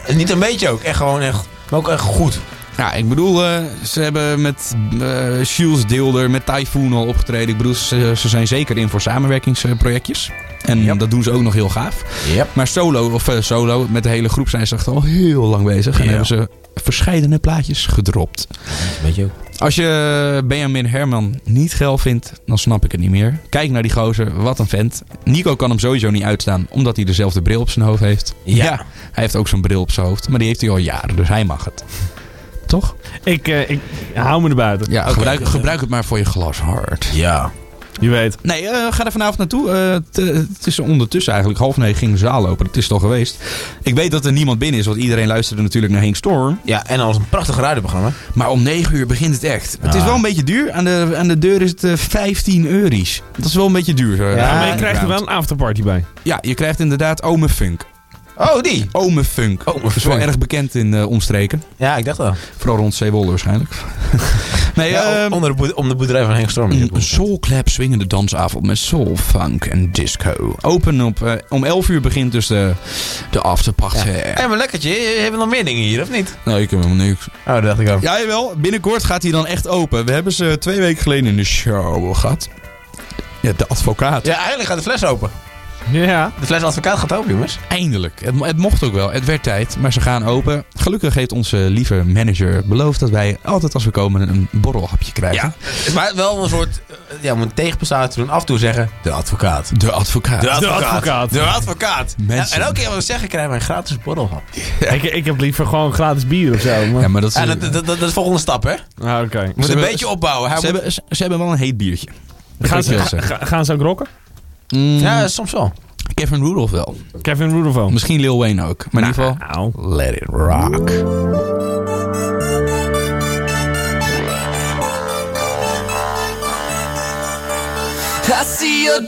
En niet een beetje ook, echt gewoon echt, maar ook echt goed. Ja, ik bedoel, eh, ze hebben met eh Shields Deelder, met Typhoon al opgetreden. Ik bedoel, ze, ze zijn zeker in voor samenwerkingsprojectjes. En dat doen ze ook nog heel gaaf. Yep. Maar solo, of eh, solo, met de hele groep zijn ze echt al heel lang bezig. En Ja. hebben ze verscheidene plaatjes gedropt. Weet je ook. Als je Benjamin Herman niet geil vindt, dan snap ik het niet meer. Kijk naar die gozer, wat een vent. Nico kan hem sowieso niet uitstaan, omdat hij dezelfde bril op zijn hoofd heeft. Ja. hij heeft ook zo'n bril op zijn hoofd, maar die heeft hij al jaren, dus hij mag het. Toch? Ik, eh, ik hou me er buiten. Ja, gebruik, gebruik het maar voor je glas hard. Ja. Je weet. Nee, eh, ga er vanavond naartoe. Eh, het, is ondertussen eigenlijk half negen ging de zaal open. Het is toch geweest. Ik weet dat er niemand binnen is, want iedereen luisterde natuurlijk naar Henk Storm. Ja, en als een prachtig radioprogramma. Maar om 9 uur begint het echt. Het is Ah. wel een beetje duur. Aan de, aan de deur is het eh, 15 euro's. Dat is wel een beetje duur. zo. Ja, maar je krijgt er wel een afterparty bij. Ja, je krijgt inderdaad Ome Funk. Oh, die? Ome Funk. Ome Dat is wel erg bekend in eh, omstreken. Ja, ik dacht wel. Vooral rond Zeewolde waarschijnlijk. nee, Ja, ehm, onder de, om de boerderij van Henk Storm. Een soulclap swingende dansavond met soul, funk en disco. Open op, eh, om 11 uur begint dus de, de afterparty. Hé, maar lekkertje. Je hebt nog meer dingen hier, of niet? Nee, ik heb helemaal niks. Oh, dat dacht ik ook. Ja, jawel. Binnenkort gaat hij dan echt open. We hebben ze twee weken geleden in de show gehad. Ja, de advocaat. Ja, eigenlijk gaat de fles open. Ja. De fles advocaat gaat open, jongens. Eindelijk. Het, het mocht ook wel. Het werd tijd. Maar ze gaan open. Gelukkig heeft onze lieve manager beloofd dat wij altijd als we komen een borrelhapje krijgen. Ja, maar wel een soort, eh, ja, om een tegenprestatie te doen, af en toe zeggen, de advocaat. De advocaat. De advocaat. advocaat. De advocaat. Mensen. Ja, en elke keer wat we zeggen, krijgen wij een gratis borrelhap. Ik, ik heb liever gewoon gratis bier of zo. Maar... Ja, maar dat is, En dat, dat, dat, dat is de volgende stap, hè? Ah, oké. We moeten hebben- een beetje opbouwen. Hij ze, moet- hebben, ze, ze hebben wel een heet biertje. Dat Gaan ze, wel zeggen. ga- gaan ze ook rocken? Mm, Ja, soms wel. Kevin Rudolph wel. Kevin Rudolph wel. Misschien Lil Wayne ook. Maar in ieder geval, Nou. let it rock. I see your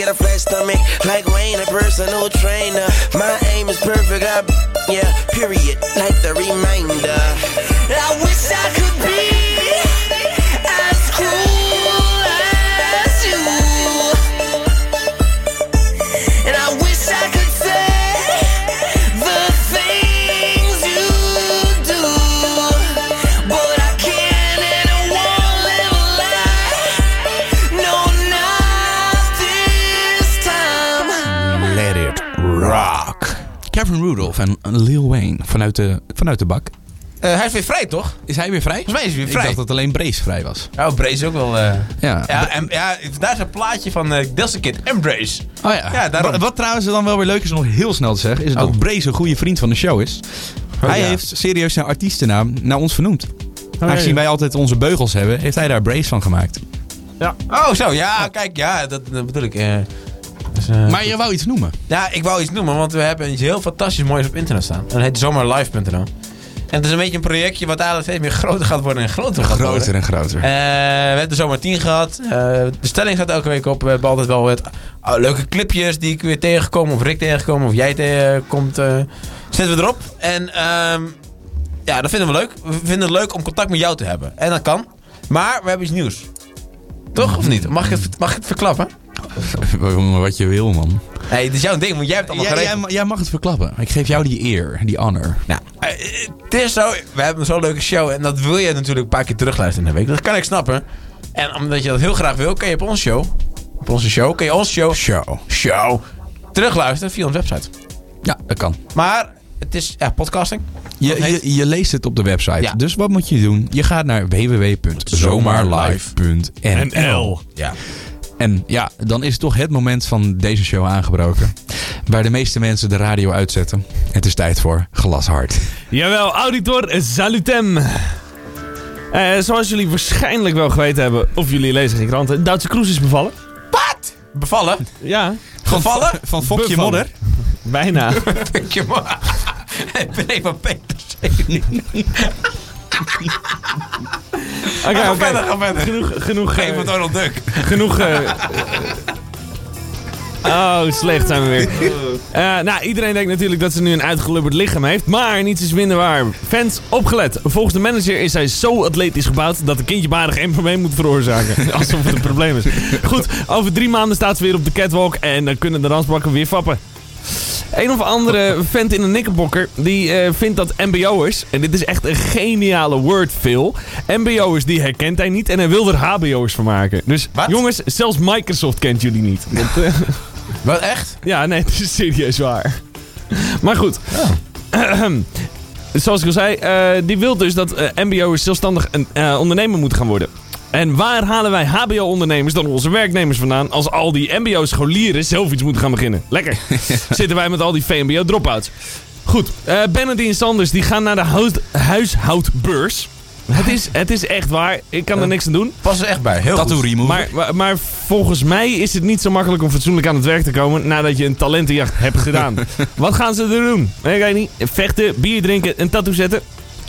get a flat stomach. Like Wayne, a personal trainer. My aim is perfect. I, yeah, period. Like the reminder. I wish I could Rudolph en Lil Wayne vanuit de, vanuit de bak. Eh, hij is weer vrij, toch? Is hij weer vrij? Volgens mij is hij weer Ik vrij. dacht dat alleen Brace vrij was. Oh, Brace ook wel. eh, Ja. Ja, en, ja, daar is een plaatje van uh, Delta Kid en Brace. Oh ja. Ja, daarom. Wat, wat trouwens dan wel weer leuk is om nog heel snel te zeggen, is Oh. dat Brace een goede vriend van de show is. hij ja. heeft serieus zijn artiestennaam naar ons vernoemd. Aangezien ja. wij altijd onze beugels hebben, heeft hij daar Brace van gemaakt. Oh, zo. Ja, kijk. Ja, dat, dat bedoel ik. Dus, eh, Maar je wou iets noemen. Ja, ik wou iets noemen, want we hebben iets heel fantastisch moois op internet staan. En dat heet zomerlive.nl. En het is een beetje een projectje wat eigenlijk steeds meer groter gaat worden en groter gaat worden. Groter en groter. Eh, we hebben de zomer 10 gehad. Eh, de stelling staat elke week op. We hebben altijd wel wat oh, leuke clipjes die ik weer tegenkom. Of Rick tegenkom. Of jij tegenkomt. eh zetten we erop. En ehm, ja, dat vinden we leuk. We vinden het leuk om contact met jou te hebben. En dat kan. Maar we hebben iets nieuws. Toch of niet? Mag ik het, mag ik het verklappen? Wat je wil, man. Nee, het is jouw ding, want jij hebt het allemaal Jij, geregeld. jij, jij mag het verklappen. Ik geef jou die eer, die honor. Nou, eh, het is zo. We hebben zo'n leuke show. En dat wil je natuurlijk een paar keer terugluisteren in de week. Dat kan ik snappen. En omdat je dat heel graag wil, kan je op onze show. Op onze show. Kan je onze show. Show. Show. Terugluisteren via onze website. Ja, dat kan. Maar het is ja, podcasting. Je, je, je leest het op de website. Ja. Dus wat moet je doen? Je gaat naar www.zomaarlive.nl Ja. En ja, dan is toch het moment van deze show aangebroken. Waar de meeste mensen de radio uitzetten. Het is tijd voor Glashard. Jawel, auditor salutem. Eh, zoals jullie waarschijnlijk wel geweten hebben, of jullie lezen geen kranten, Duitse Kroes is bevallen. Wat? Bevallen? Ja, Gevallen? Van Fokje. Modder. bijna. Vind je maar. Ik ben even Petersen. Oké, verder, ga verder. Genoeg, genoeg, Geef eh, me Donald Duck. genoeg... eh, Oh, slecht zijn we weer. Eh, nou, iedereen denkt natuurlijk dat ze nu een uitgelubberd lichaam heeft. Maar niets is minder waar. Fans, opgelet. Volgens de manager is hij zo atletisch gebouwd... dat een kindje baardig geen probleem moet veroorzaken. Alsof het een probleem is. Goed, over drie maanden staat ze weer op de catwalk... en dan kunnen de dansbakken weer fappen. Een of andere vent in een nikkerbokker... die eh, vindt dat mbo'ers... en dit is echt een geniale word, Phil... mbo'ers die herkent hij niet... en hij wil er hbo'ers van maken. Dus Wat? jongens, zelfs Microsoft kent jullie niet. Dat, eh, Wat echt? ja, nee, het is serieus waar. Maar goed. Zoals ik al zei, eh, die wil dus dat mbo'ers zelfstandig een ondernemer moeten gaan worden. En waar halen wij hbo-ondernemers dan onze werknemers vandaan... als al die mbo-scholieren zelf iets moeten gaan beginnen? Lekker. Zitten wij met al die VMBO-dropouts. Goed, eh Benedict en Sanders die gaan naar de huis- huishoudbeurs. Het is, het is echt waar. Ik kan er niks aan doen. Pas er echt bij. Heel Tattoo goed. remover. Maar, maar, maar volgens mij is het niet zo makkelijk om fatsoenlijk aan het werk te komen nadat je een talentenjacht hebt gedaan. Wat gaan ze er doen? Ik weet niet. Vechten, bier drinken, een tattoo zetten?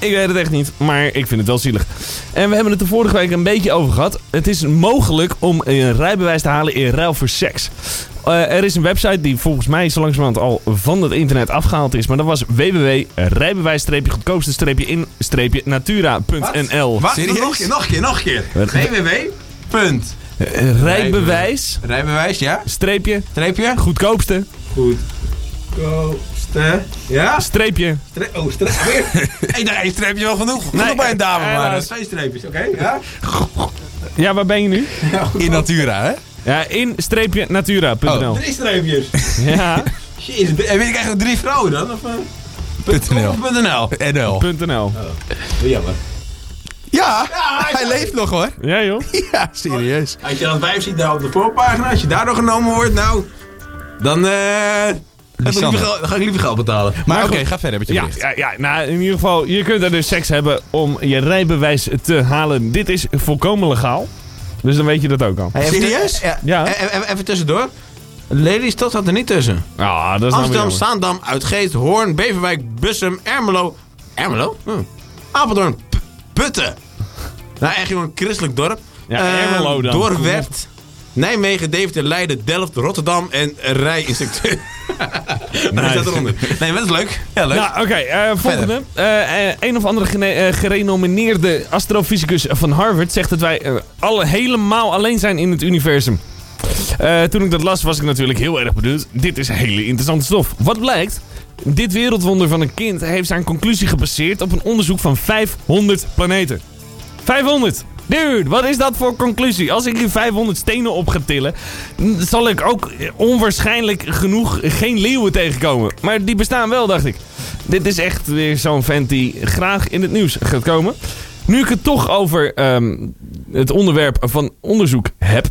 Ik weet het echt niet, maar ik vind het wel zielig. En we hebben het er vorige week een beetje over gehad. Het is mogelijk om een rijbewijs te halen in ruil voor seks. Eh, er is een website die volgens mij zo langzamerhand al van het internet afgehaald is. Maar dat was www.rijbewijs-goedkoopste-in-natura.nl Wat? Nog een keer, nog een keer, nog een keer. www. Punt. Rijbewijs, Rijbewijs, ja. streepje, Streepje. goedkoopste, Goedkoopste. Ja. streepje. Stre oh, streepje. Dacht, één streepje wel genoeg. Genoeg Nee, bij een dame, eh, maar dat twee streepjes. Oké, ja. Ja, waar ben je nu? In Natura, hè? Ja, in streepje natura.nl. Drie streepjes. Ja, Jezus, ben- weet ik eigenlijk drie vrouwen dan? Of? .nl. .nl. NL. .nl. Jammer. Ja, hij leeft nog hoor. Ja joh. Ja, serieus. Als je dat wijf ziet daar op de voorpagina, als je daardoor genomen wordt, nou, dan, eh ga ik liever geld betalen. Maar oké, ga verder met je Ja, bericht. ja, ja, nou in ieder geval, je kunt er dus seks hebben om je rijbewijs te halen. Dit is volkomen legaal. Dus dan weet je dat ook al. Hey, even- Serieus? Ja. Ja. E- Even, even tussendoor. Lelystad zat er niet tussen. Ah, dat is nou weer Amsterdam, jammer. Staandam, Uitgeest, Hoorn, Beverwijk, Bussum, Ermelo. Ermelo? Hm. Apeldoorn, P- Putten. Nou, echt gewoon een christelijk dorp. Ja, Eh, Ermelo dan. Doorwerth, Nijmegen, Deventer, Leiden, Delft, Rotterdam en Rijinstructeur. Daar staat eronder. Nee, maar dat is leuk. Ja, leuk. Nou, oké, eh, volgende. Eh, eh, een of andere gene- gerenommeerde astrofysicus van Harvard zegt dat wij alle helemaal alleen zijn in het universum. Toen ik dat las, was ik natuurlijk heel erg benieuwd. Dit is hele interessante stof. Wat blijkt? Dit wereldwonder van een kind heeft zijn conclusie gebaseerd op een onderzoek van 500 planeten. 500! Dude, wat is dat voor conclusie? Als ik hier 500 stenen op ga tillen, zal ik ook onwaarschijnlijk genoeg geen leeuwen tegenkomen. Maar die bestaan wel, dacht ik. Dit is echt weer zo'n vent die graag in het nieuws gaat komen. Nu ik het toch over ehm, het onderwerp van onderzoek heb.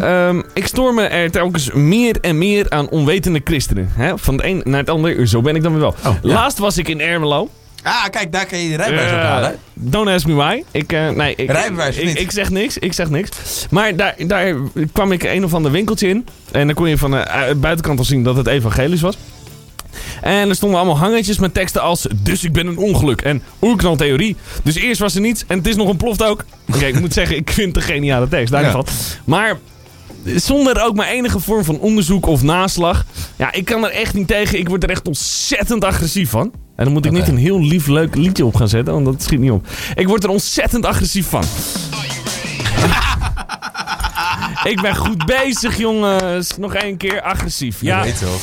ehm, ik stoor me er telkens meer en meer aan onwetende christenen. Hè? Van het een naar het ander, zo ben ik dan weer wel. Laatst was ik in Ermelo. Ah, kijk, daar kan je de rijbewijs op halen. Don't ask me why. Ik, eh, nee, ik, Rijbewijs ik, niet? ik zeg niks, ik zeg niks. Maar daar, daar kwam ik een of ander winkeltje in. En dan kon je van de eh, buitenkant al zien dat het evangelisch was. En er stonden allemaal hangertjes met teksten als... Dus ik ben een ongeluk. En oerknaltheorie. Dus eerst was er niets en het is nog ontploft ook. Oké, ik moet zeggen, ik vind het een geniale tekst. Daar Ja. Maar zonder ook maar enige vorm van onderzoek of naslag. Ja, ik kan er echt niet tegen. Ik word er echt ontzettend agressief van. En dan moet ik niet een heel lief leuk liedje op gaan zetten, want dat schiet niet op. Ik word er ontzettend agressief van. Ik ben goed bezig, jongens. Nog één keer agressief. Ja, weet wel.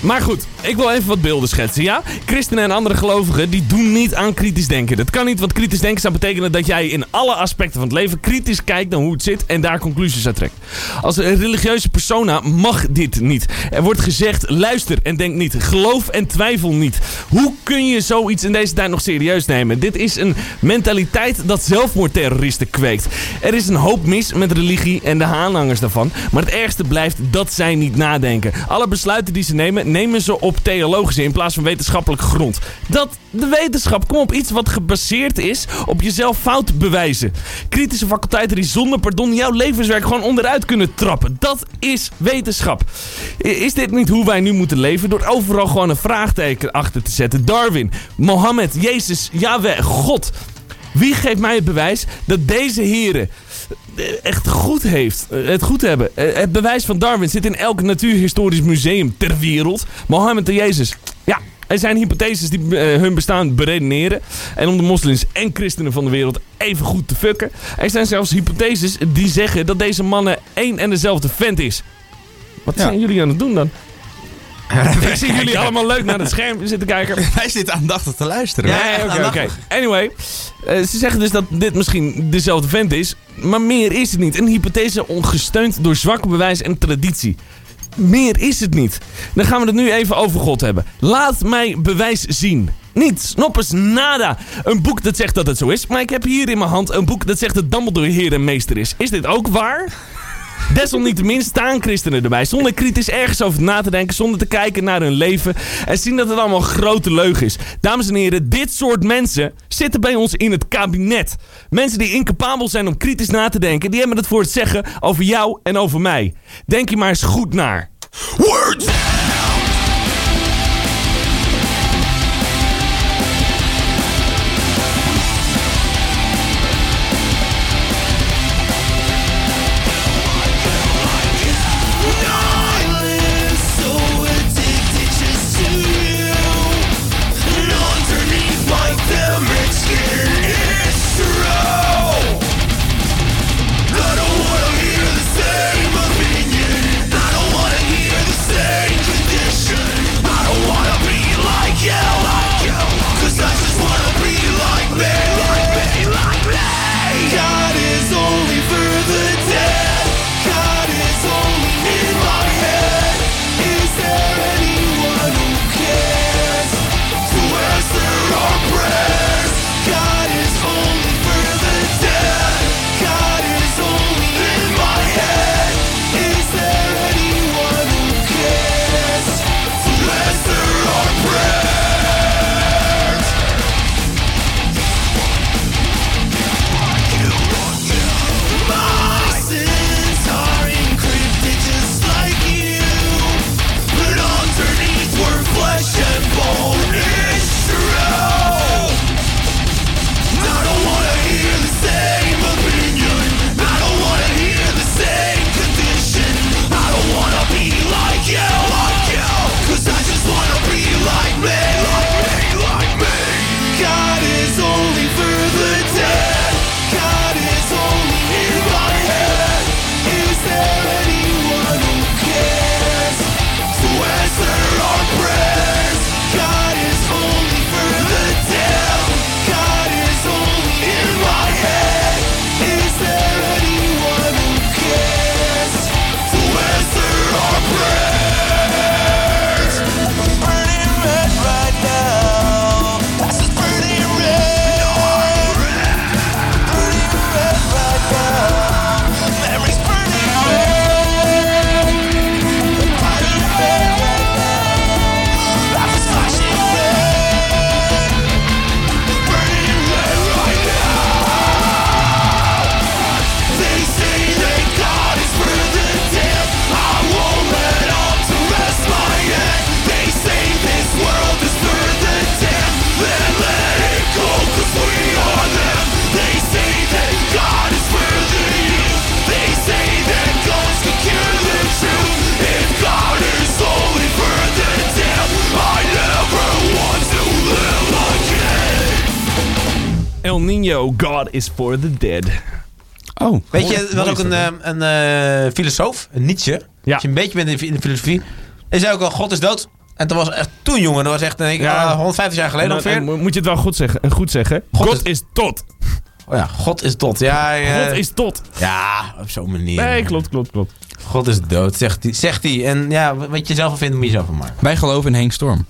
Maar goed, ik wil even wat beelden schetsen, ja? Christenen en andere gelovigen, die doen niet aan kritisch denken. Dat kan niet, want kritisch denken zou betekenen dat jij in alle aspecten van het leven kritisch kijkt naar hoe het zit en daar conclusies uit trekt. Als een religieuze persona mag dit niet. Er wordt gezegd, luister en denk niet. Geloof en twijfel niet. Hoe kun je zoiets in deze tijd nog serieus nemen? Dit is een mentaliteit dat zelfmoordterroristen kweekt. Er is een hoop mis met religie en de aanhangers daarvan. Maar het ergste blijft dat zij niet nadenken. Alle besluiten die ze nemen, nemen ze op theologische in plaats van wetenschappelijke grond. Dat de wetenschap, kom op iets wat gebaseerd is op jezelf fout bewijzen. Kritische faculteiten die zonder pardon jouw levenswerk gewoon onderuit kunnen trappen. Dat is wetenschap. Is dit niet hoe wij nu moeten leven? Door overal gewoon een vraagteken achter te zetten. Darwin, Mohammed, Jezus, Yahweh, God. Wie geeft mij het bewijs dat deze heren echt goed heeft, het goed hebben? Eh, Het bewijs van Darwin zit in elk natuurhistorisch museum ter wereld. Mohammed en Jezus. Ja, er zijn hypotheses die eh, hun bestaan beredeneren. En om de moslims en christenen van de wereld even goed te fucken. Er zijn zelfs hypotheses die zeggen dat deze mannen één en dezelfde vent is. Wat zijn jullie aan het doen dan? Ik zie jullie allemaal leuk naar het scherm zitten kijken. Wij zitten aandachtig te luisteren. Ja, ja, oké, oké. Anyway, eh, ze zeggen dus dat dit misschien dezelfde vent is, maar meer is het niet. Een hypothese ongesteund door zwak bewijs en traditie. Meer is het niet. Dan gaan we het nu even over God hebben. Laat mij bewijs zien. Niets, noppes, nada. Een boek dat zegt dat het zo is, maar ik heb hier in mijn hand een boek dat zegt dat Dumbledore heer en meester is. Is dit ook waar? Desalniettemin staan christenen erbij. Zonder kritisch ergens over na te denken. Zonder te kijken naar hun leven. En zien dat het allemaal grote leugen is. Dames en heren, dit soort mensen zitten bij ons in het kabinet. Mensen die incapabel zijn om kritisch na te denken. Die hebben het voor het zeggen over jou en over mij. Denk je maar eens goed naar. Words! Nino, God is for the dead. Oh. Weet je, er was ook een, eh, een eh, filosoof, een Nietzsche. Als je een beetje bent in de- in de filosofie. Hij zei ook al, God is dood. En toen was echt, toen jongen, dat was echt denk ik, Ja. ah, 150 jaar geleden ongeveer. en moet je het wel goed zeggen? eh, Goed zeggen. God, is, tot. Oh ja, God is tot. Ja, ja. God is tot. Ja, op zo'n manier. Nee, klopt, klopt, klopt. God is dood, zegt hij. Zegt hij. En ja, wat je zelf van vindt, moet je zelf van maken. Wij geloven in Henk Storm.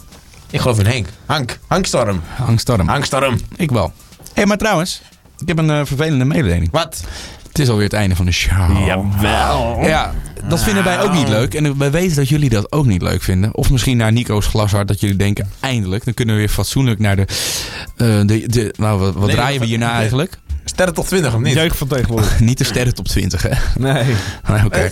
Ik geloof in Henk. Hank. Hank Storm. Hank Storm. Hank Storm. Ik wel. Hé, hey, maar trouwens. Ik heb een eh, vervelende mededeling. Wat? Het is alweer het einde van de show. Jawel. Ja, dat vinden wij ook niet leuk. En wij weten dat jullie dat ook niet leuk vinden. Of misschien naar Nico's glashart dat jullie denken, eindelijk. Dan kunnen we weer fatsoenlijk naar de... eh, de, de nou, wat, wat Nee, draaien we hierna de- eigenlijk? Sterren tot 20 of niet? Jeugd van tegenwoordig. niet de sterren top 20, hè? Nee. Nee, Oké.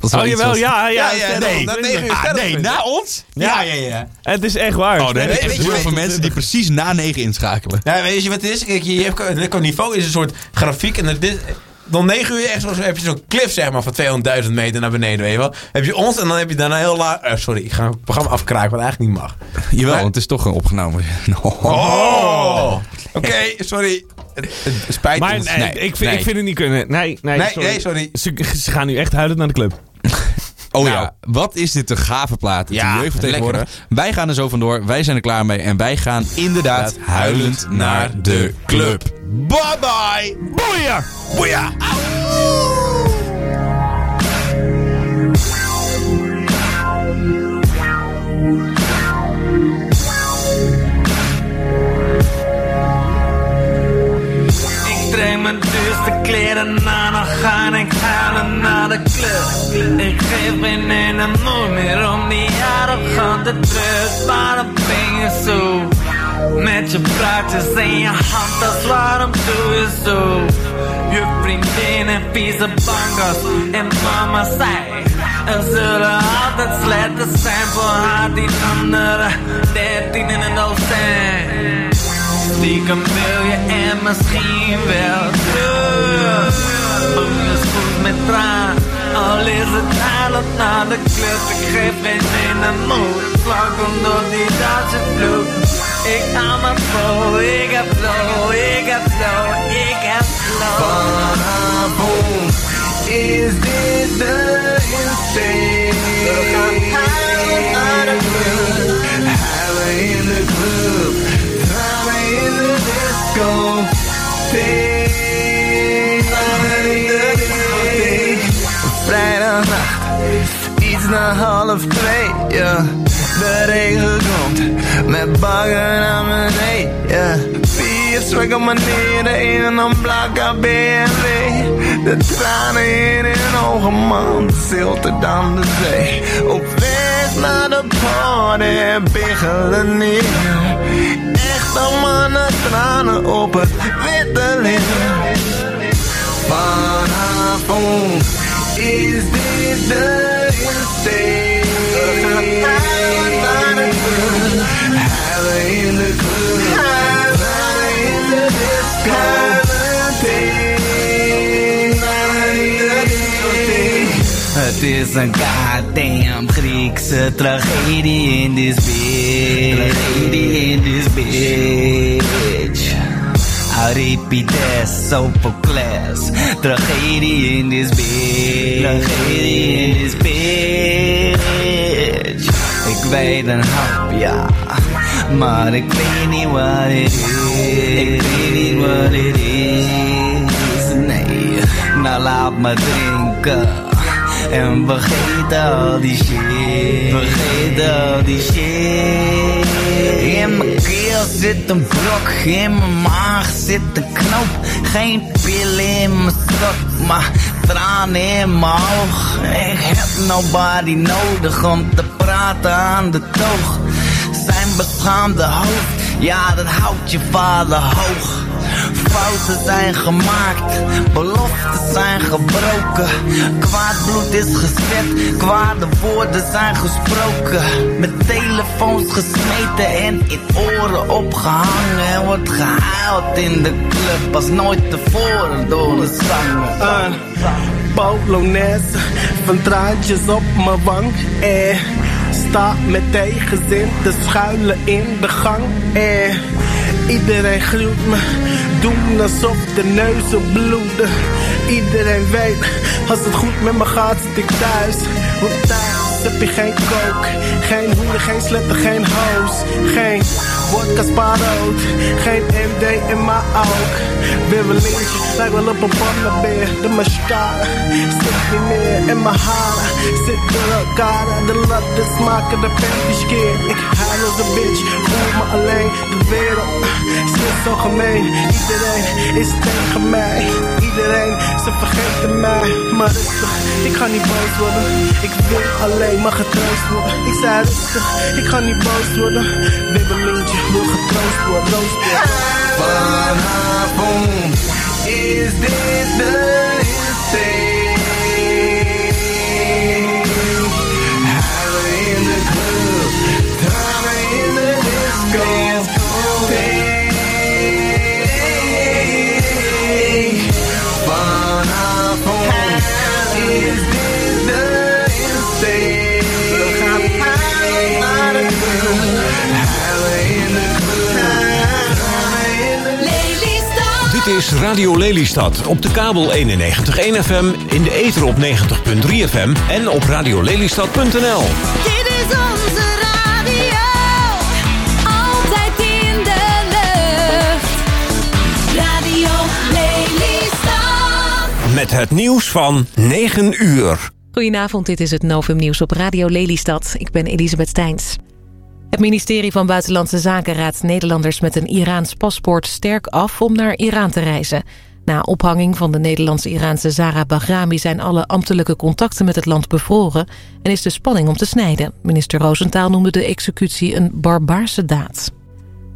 Wel Oh iets jawel, wat- ja, ja. Ja, nee. Na twintig. 9 uur Ah, sterren nee, tot 20. na ons? Ja, ja, ja. Het is echt waar. Oh, je echt weet je heel veel mensen die precies na 9 inschakelen. Ja, weet je wat het is? Kijk, je hebt het niveau is een soort grafiek. En dit, dan 9 uur echt zo, heb je zo'n cliff zeg maar van 200.000 meter naar beneden, weet je wel. Heb je ons en dan heb je daarna heel laag... eh, sorry, ik ga het programma afkraken wat eigenlijk niet mag. Jawel, Maar- het is toch een opgenomen. Oh! Oké, sorry. Het, het spijt Maar ons. nee, ik, vind, nee. ik vind het niet kunnen. Nee, nee, Nee, sorry. nee, sorry. Ze, ze gaan nu echt huilend naar de club. Oh Nou. ja, wat is dit een gave plaat. Ja, ja, jeugd tegenwoordig. lekker, Wij gaan er zo vandoor. Wij zijn er klaar mee. En wij gaan inderdaad huilend naar de club. Bye bye! Boeia! Boeia! Duurste kleren aan, dan ga ik huilen naar de club. Ik geef geen ene nooit meer om die arrogante druk. Waarom ben je zo? Met je praatjes in je handtas, waarom doe je zo? Je vriendin en vieze bankers en mama zei Er zullen altijd slechte zijn voor haar die andere dertien in een docent Stiekem wil je en misschien wel terug Onderschoen met traan Al is het huilend naar de club Ik geef geen ene moed Vlak onder die Duitse vloed Ik hou me vol Ik heb flow Ik heb flow Ik heb flow Vanavond is dit de insteek. We gaan huilen naar de club. Huilen in de club. Disco. Vrijdagnacht, iets na half twee, ja. De regen komt met bagger naar beneden, ja. Vier zwakke manieren in een blakke BMW. De tranen in hun ogen, man, zilter dan de zee. Op weg naar de party, biggelen neer. Echte mannen, tranen op het witte licht. Vanavond is dit de insteek. We gaan huilen naar de club. Huilen in de club. Huilen in de disco. Huilen tegen. Huilen in de discotheek. Het is een goddamn Griekse tragedie in this bitch. Tragedie in this bitch. Euripides, Sophocles. Tragedie in this bitch. Tragedie in this bitch. Ik weet een hoop, ja. Maar ik weet niet wat het is. Ik weet niet wat het is. Nee, nou laat me drinken. En vergeet al die shit. Vergeet al die shit. In mijn keel zit een brok, in mijn maag zit een knoop. Geen pillen in mijn stok, maar tranen in mijn oog. Ik heb nobody nodig om te praten aan de toog. Zijn beschaamde hoofd, ja dat houdt je vader hoog. Fouten zijn gemaakt, beloften zijn gebroken. Kwaad bloed is gezet, kwade woorden zijn gesproken. Met telefoons gesmeten en in oren opgehangen. En wordt gehuild in de club als nooit tevoren door de zanger. Een Polonaise van traantjes op mijn wang. Eh, sta met tegenzin te schuilen in de gang. Eh, iedereen gruwt me, doen alsof de neuzen bloeden. Iedereen weet, als het goed met me gaat, zit ik thuis. Want thuis heb je geen kook, geen hoeden, geen sletten, geen hoos. Geen vodka spaarrood, geen MD in mijn oog. Wibbelintje, lijkt wel op een pannenbeer. De mascara zit niet meer in mijn haren. Zit door elkaar, de latten smaken de panties keer. Ik huil als een bitch, voel me alleen. De wereld is zo gemeen. Iedereen is tegen mij. Iedereen, ze vergeten mij. Maar rustig, ik ga niet boos worden. Ik wil alleen maar getroost worden. Ik zei rustig, ik ga niet boos worden. Wibbelintje wil getroost worden. Troost worden. Vanavond is dit de is Radio Lelystad op de kabel 91.1 FM, in de ether op 90.3 FM en op radiolelystad.nl. Dit is onze radio, altijd in de lucht. Radio Lelystad. Met het nieuws van 9 uur. Goedenavond, dit is het Novum Nieuws op Radio Lelystad. Ik ben Elisabeth Steins. Het ministerie van Buitenlandse Zaken raadt Nederlanders met een Iraans paspoort sterk af om naar Iran te reizen. Na ophanging van de Nederlandse-Iraanse Zara Bahrami zijn alle ambtelijke contacten met het land bevroren en is de spanning om te snijden. Minister Roosentaal noemde de executie een barbaarse daad.